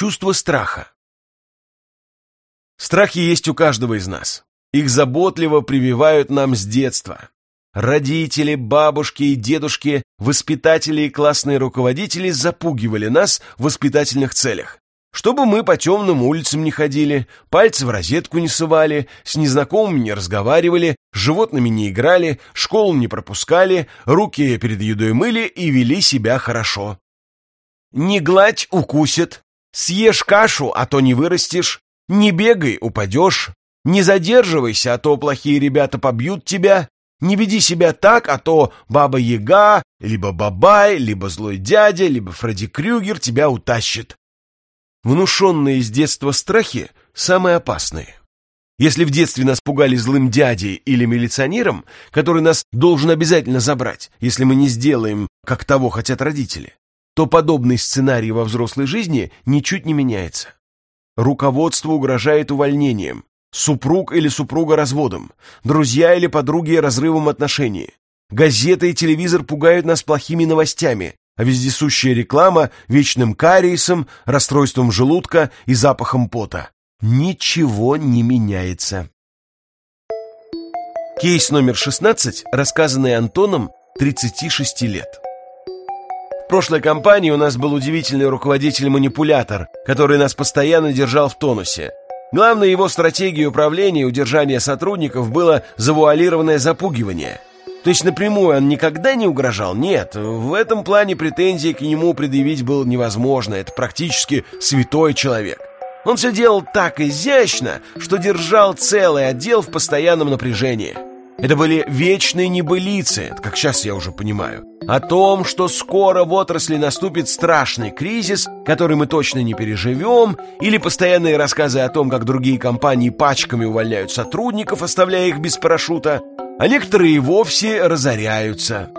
Чувство страха. Страхи есть у каждого из нас. Их заботливо прививают нам с детства. Родители, бабушки и дедушки, воспитатели и классные руководители запугивали нас в воспитательных целях. Чтобы мы по темным улицам не ходили, пальцы в розетку не совали, с незнакомыми не разговаривали, с животными не играли, школу не пропускали, руки перед едой мыли и вели себя хорошо. Не гладь, укусит. Съешь кашу, а то не вырастешь. Не бегай, упадешь. Не задерживайся, а то плохие ребята побьют тебя. Не веди себя так, а то Баба-Яга, либо Бабай, либо злой дядя, либо Фредди Крюгер тебя утащит. Внушенные с детства страхи самые опасные. Если в детстве нас пугали злым дядей или милиционером, который нас должен обязательно забрать, если мы не сделаем, как того хотят родители, то подобный сценарий во взрослой жизни ничуть не меняется. Руководство угрожает увольнением, супруг или супруга разводом, друзья или подруги разрывом отношений. Газеты и телевизор пугают нас плохими новостями, а вездесущая реклама – вечным кариесом, расстройством желудка и запахом пота. Ничего не меняется. Кейс номер 16, рассказанный Антоном, 36 лет. В прошлой компании у нас был удивительный руководитель-манипулятор, который нас постоянно держал в тонусе. Главной его стратегией управления и удержания сотрудников было завуалированное запугивание – то есть напрямую он никогда не угрожал? Нет, в этом плане претензий к нему предъявить было невозможно. Это практически святой человек. Он все делал так изящно, что держал целый отдел в постоянном напряжении. Это были вечные небылицы, как сейчас я уже понимаю, о том, что скоро в отрасли наступит страшный кризис, который мы точно не переживем, или постоянные рассказы о том, как другие компании пачками увольняют сотрудников, оставляя их без парашюта, а некоторые вовсе разоряются.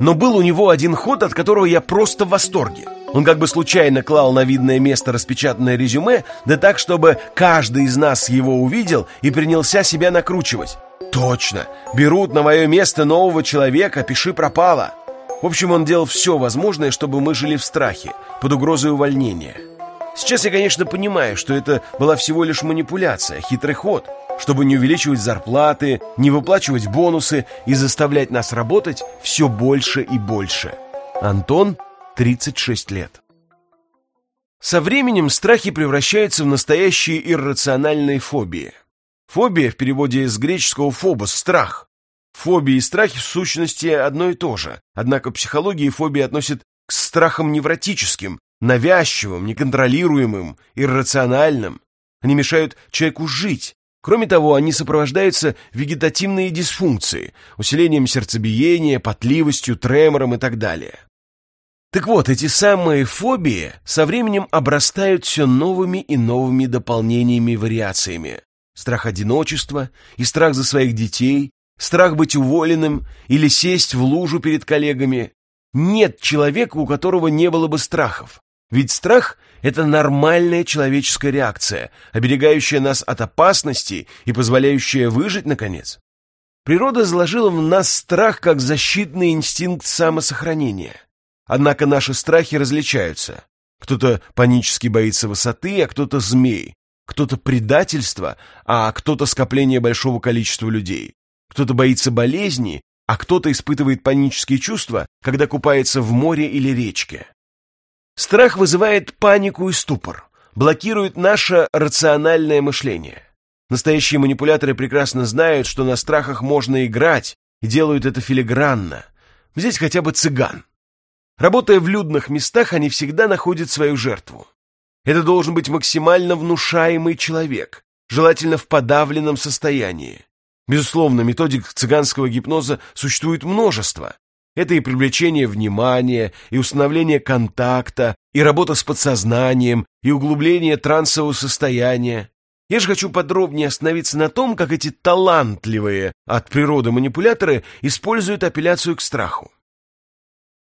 Но был у него один ход, от которого я просто в восторге. Он как бы случайно клал на видное место распечатанное резюме, да так, чтобы каждый из нас его увидел и принялся себя накручивать. Точно, берут на мое место нового человека, пиши пропало. В общем, он делал все возможное, чтобы мы жили в страхе, под угрозой увольнения. Сейчас я, конечно, понимаю, что это была всего лишь манипуляция, хитрый ход – чтобы не увеличивать зарплаты, не выплачивать бонусы и заставлять нас работать все больше и больше. Антон, 36 лет. Со временем страхи превращаются в настоящие иррациональные фобии. Фобия в переводе с греческого «фобос» – страх. Фобии и страхи в сущности одно и то же, однако психология фобии относят к страхам невротическим, навязчивым, неконтролируемым, иррациональным. Они мешают человеку жить, Кроме того, они сопровождаются вегетативной дисфункцией, усилением сердцебиения, потливостью, тремором и так далее. Так вот, эти самые фобии со временем обрастают все новыми и новыми дополнениями и вариациями. Страх одиночества и страх за своих детей, страх быть уволенным или сесть в лужу перед коллегами. Нет человека, у которого не было бы страхов. Ведь страх это нормальная человеческая реакция, оберегающая нас от опасности и позволяющая выжить, наконец. Природа заложила в нас страх как защитный инстинкт самосохранения. Однако наши страхи различаются. Кто-то панически боится высоты, а кто-то змей. Кто-то предательства, а кто-то скопления большого количества людей. Кто-то боится болезни, а кто-то испытывает панические чувства, когда купается в море или речке. Страх вызывает панику и ступор, блокирует наше рациональное мышление. Настоящие манипуляторы прекрасно знают, что на страхах можно играть, и делают это филигранно. Здесь хотя бы цыган. Работая в людных местах, они всегда находят свою жертву. Это должен быть максимально внушаемый человек, желательно в подавленном состоянии. Безусловно, методик цыганского гипноза существует множество, это и привлечение внимания, и установление контакта, и работа с подсознанием, и углубление трансового состояния. Я же хочу подробнее остановиться на том, как эти талантливые от природы манипуляторы используют апелляцию к страху.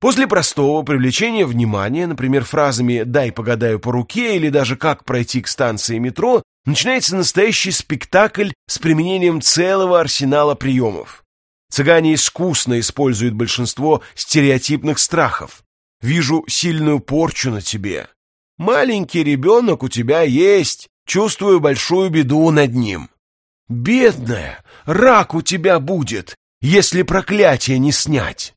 После простого привлечения внимания, например, фразами «дай погадаю по руке» или даже «как пройти к станции метро», начинается настоящий спектакль с применением целого арсенала приемов. Цыгане искусно используют большинство стереотипных страхов. Вижу сильную порчу на тебе. Маленький ребенок у тебя есть, чувствую большую беду над ним. Бедная, рак у тебя будет, если проклятие не снять.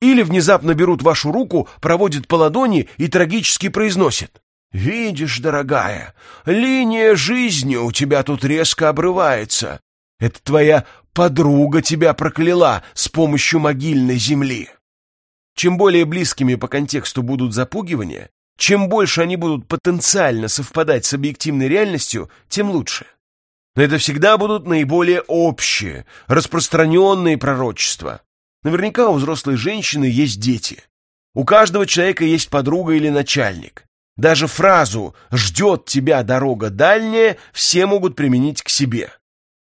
Или внезапно берут вашу руку, проводят по ладони и трагически произносят. «Видишь, дорогая, линия жизни у тебя тут резко обрывается. Это твоя подруга тебя прокляла с помощью могильной земли». Чем более близкими по контексту будут запугивания, чем больше они будут потенциально совпадать с объективной реальностью, тем лучше. Но это всегда будут наиболее общие, распространенные пророчества. Наверняка у взрослой женщины есть дети. У каждого человека есть подруга или начальник. Даже фразу «ждет тебя дорога дальняя» все могут применить к себе.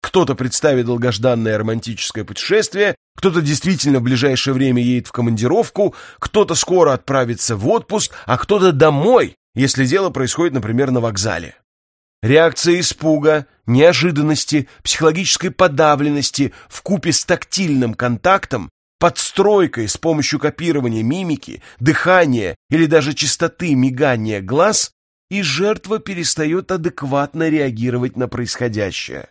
Кто-то представит долгожданное романтическое путешествие, кто-то действительно в ближайшее время едет в командировку, кто-то скоро отправится в отпуск, а кто-то домой, если дело происходит, например, на вокзале. Реакция испуга, неожиданности, психологической подавленности в купе с тактильным контактом подстройкой с помощью копирования мимики, дыхания или даже частоты мигания глаз, и жертва перестает адекватно реагировать на происходящее.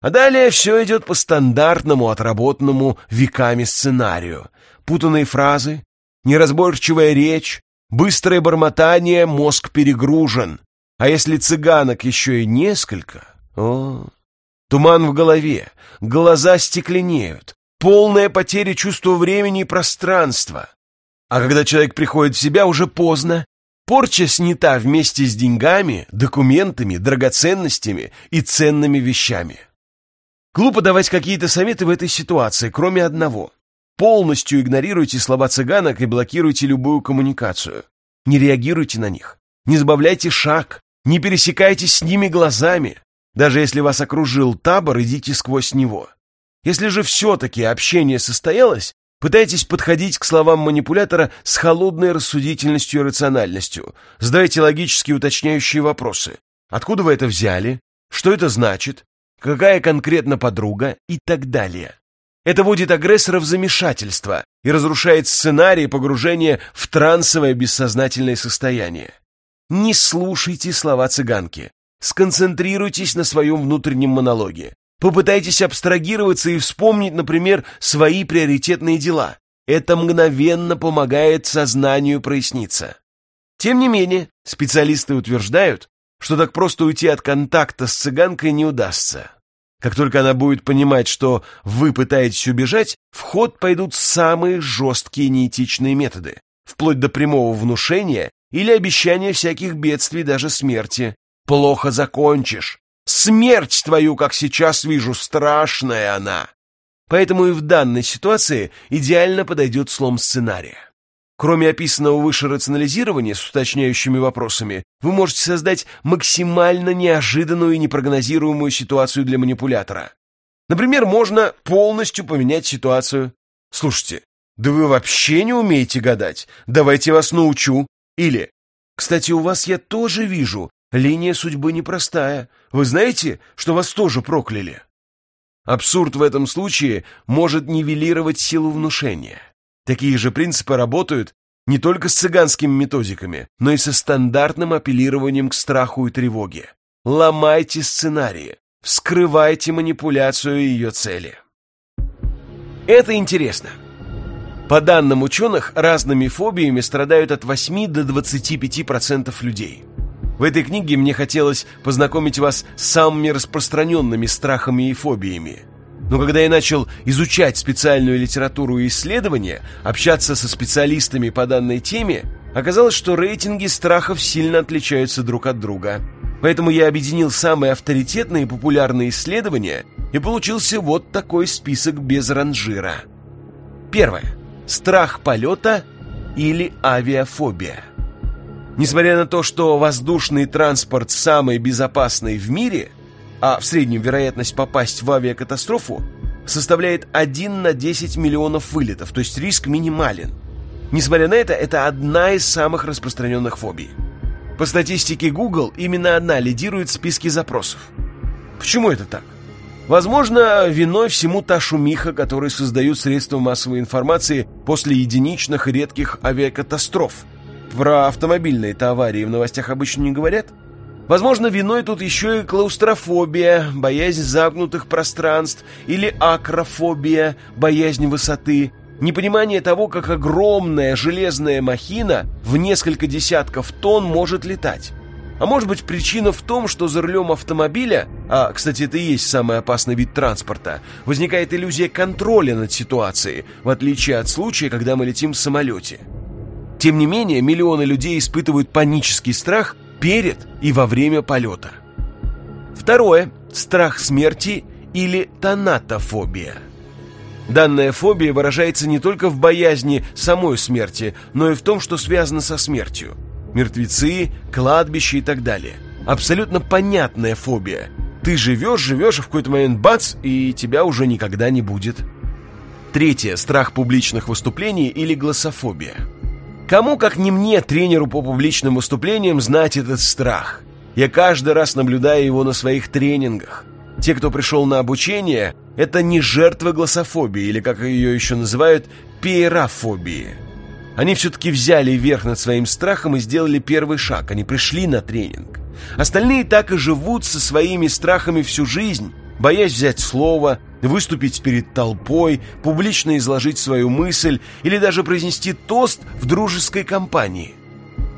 А далее все идет по стандартному, отработанному веками сценарию. Путанные фразы, неразборчивая речь, быстрое бормотание, мозг перегружен. А если цыганок еще и несколько... О, туман в голове, глаза стекленеют, полная потеря чувства времени и пространства. А когда человек приходит в себя, уже поздно. Порча снята вместе с деньгами, документами, драгоценностями и ценными вещами. Глупо давать какие-то советы в этой ситуации, кроме одного. Полностью игнорируйте слова цыганок и блокируйте любую коммуникацию. Не реагируйте на них. Не сбавляйте шаг. Не пересекайтесь с ними глазами. Даже если вас окружил табор, идите сквозь него. Если же все-таки общение состоялось, пытайтесь подходить к словам манипулятора с холодной рассудительностью и рациональностью. Задайте логические уточняющие вопросы. Откуда вы это взяли? Что это значит? Какая конкретно подруга? И так далее. Это вводит агрессора в замешательство и разрушает сценарий погружения в трансовое бессознательное состояние. Не слушайте слова цыганки. Сконцентрируйтесь на своем внутреннем монологе. Попытайтесь абстрагироваться и вспомнить, например, свои приоритетные дела. Это мгновенно помогает сознанию проясниться. Тем не менее, специалисты утверждают, что так просто уйти от контакта с цыганкой не удастся. Как только она будет понимать, что вы пытаетесь убежать, в ход пойдут самые жесткие неэтичные методы, вплоть до прямого внушения или обещания всяких бедствий, даже смерти. Плохо закончишь, Смерть твою, как сейчас вижу, страшная она. Поэтому и в данной ситуации идеально подойдет слом сценария. Кроме описанного выше рационализирования с уточняющими вопросами, вы можете создать максимально неожиданную и непрогнозируемую ситуацию для манипулятора. Например, можно полностью поменять ситуацию. Слушайте, да вы вообще не умеете гадать. Давайте вас научу. Или, кстати, у вас я тоже вижу Линия судьбы непростая. Вы знаете, что вас тоже прокляли? Абсурд в этом случае может нивелировать силу внушения. Такие же принципы работают не только с цыганскими методиками, но и со стандартным апеллированием к страху и тревоге. Ломайте сценарии, вскрывайте манипуляцию и ее цели. Это интересно. По данным ученых, разными фобиями страдают от 8 до 25% людей. В этой книге мне хотелось познакомить вас с самыми распространенными страхами и фобиями. Но когда я начал изучать специальную литературу и исследования, общаться со специалистами по данной теме, оказалось, что рейтинги страхов сильно отличаются друг от друга. Поэтому я объединил самые авторитетные и популярные исследования, и получился вот такой список без ранжира. Первое. Страх полета или авиафобия. Несмотря на то, что воздушный транспорт самый безопасный в мире, а в среднем вероятность попасть в авиакатастрофу составляет 1 на 10 миллионов вылетов, то есть риск минимален. Несмотря на это, это одна из самых распространенных фобий. По статистике Google, именно она лидирует в списке запросов. Почему это так? Возможно, виной всему та шумиха, которую создают средства массовой информации после единичных редких авиакатастроф – Про автомобильные-то аварии в новостях обычно не говорят. Возможно, виной тут еще и клаустрофобия, боязнь замкнутых пространств, или акрофобия, боязнь высоты, непонимание того, как огромная железная махина в несколько десятков тонн может летать. А может быть причина в том, что за рулем автомобиля, а, кстати, это и есть самый опасный вид транспорта, возникает иллюзия контроля над ситуацией, в отличие от случая, когда мы летим в самолете. Тем не менее, миллионы людей испытывают панический страх перед и во время полета. Второе – страх смерти или тонатофобия. Данная фобия выражается не только в боязни самой смерти, но и в том, что связано со смертью. Мертвецы, кладбище и так далее. Абсолютно понятная фобия. Ты живешь, живешь, и в какой-то момент бац, и тебя уже никогда не будет. Третье – страх публичных выступлений или гласофобия. Кому, как не мне, тренеру по публичным выступлениям, знать этот страх? Я каждый раз наблюдаю его на своих тренингах. Те, кто пришел на обучение, это не жертвы гласофобии, или, как ее еще называют, пиерафобии. Они все-таки взяли верх над своим страхом и сделали первый шаг. Они пришли на тренинг. Остальные так и живут со своими страхами всю жизнь, боясь взять слово, выступить перед толпой, публично изложить свою мысль или даже произнести тост в дружеской компании.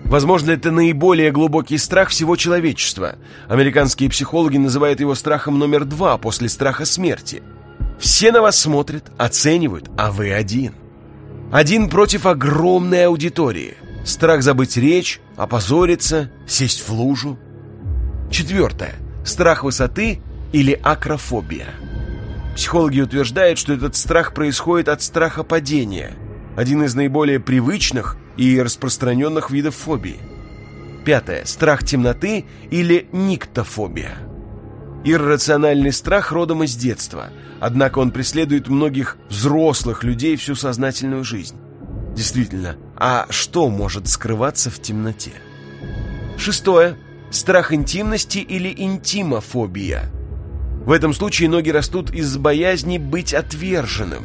Возможно, это наиболее глубокий страх всего человечества. Американские психологи называют его страхом номер два после страха смерти. Все на вас смотрят, оценивают, а вы один. Один против огромной аудитории. Страх забыть речь, опозориться, сесть в лужу. Четвертое. Страх высоты или акрофобия. Психологи утверждают, что этот страх происходит от страха падения, один из наиболее привычных и распространенных видов фобии. Пятое. Страх темноты или никтофобия. Иррациональный страх родом из детства, однако он преследует многих взрослых людей всю сознательную жизнь. Действительно, а что может скрываться в темноте? Шестое. Страх интимности или интимофобия – в этом случае ноги растут из боязни быть отверженным.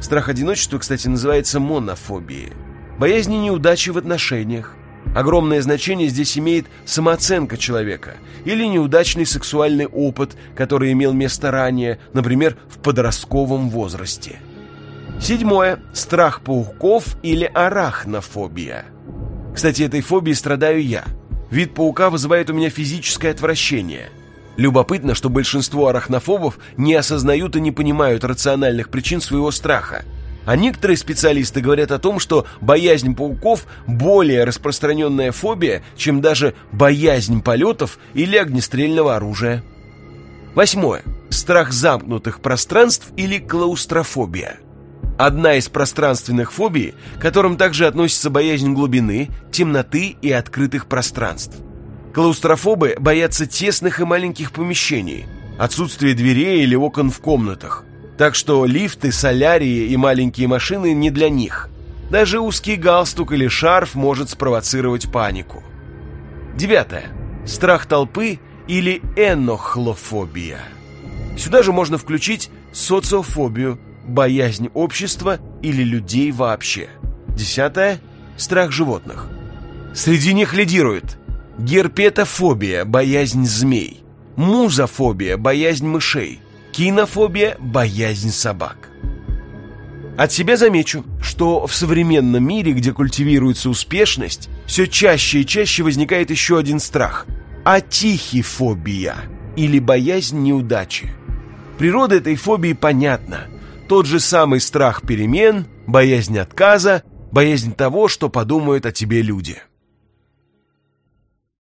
Страх одиночества, кстати, называется монофобией. Боязни неудачи в отношениях. Огромное значение здесь имеет самооценка человека или неудачный сексуальный опыт, который имел место ранее, например, в подростковом возрасте. Седьмое. Страх пауков или арахнофобия. Кстати, этой фобией страдаю я. Вид паука вызывает у меня физическое отвращение – Любопытно, что большинство арахнофобов не осознают и не понимают рациональных причин своего страха. А некоторые специалисты говорят о том, что боязнь пауков более распространенная фобия, чем даже боязнь полетов или огнестрельного оружия. Восьмое. Страх замкнутых пространств или клаустрофобия. Одна из пространственных фобий, к которым также относится боязнь глубины, темноты и открытых пространств. Клаустрофобы боятся тесных и маленьких помещений, отсутствия дверей или окон в комнатах. Так что лифты, солярии и маленькие машины не для них. Даже узкий галстук или шарф может спровоцировать панику. Девятое. Страх толпы или энохлофобия. Сюда же можно включить социофобию, боязнь общества или людей вообще. Десятое. Страх животных. Среди них лидирует Герпетофобия – боязнь змей. Музофобия – боязнь мышей. Кинофобия – боязнь собак. От себя замечу, что в современном мире, где культивируется успешность, все чаще и чаще возникает еще один страх – атихифобия или боязнь неудачи. Природа этой фобии понятна. Тот же самый страх перемен, боязнь отказа, боязнь того, что подумают о тебе люди –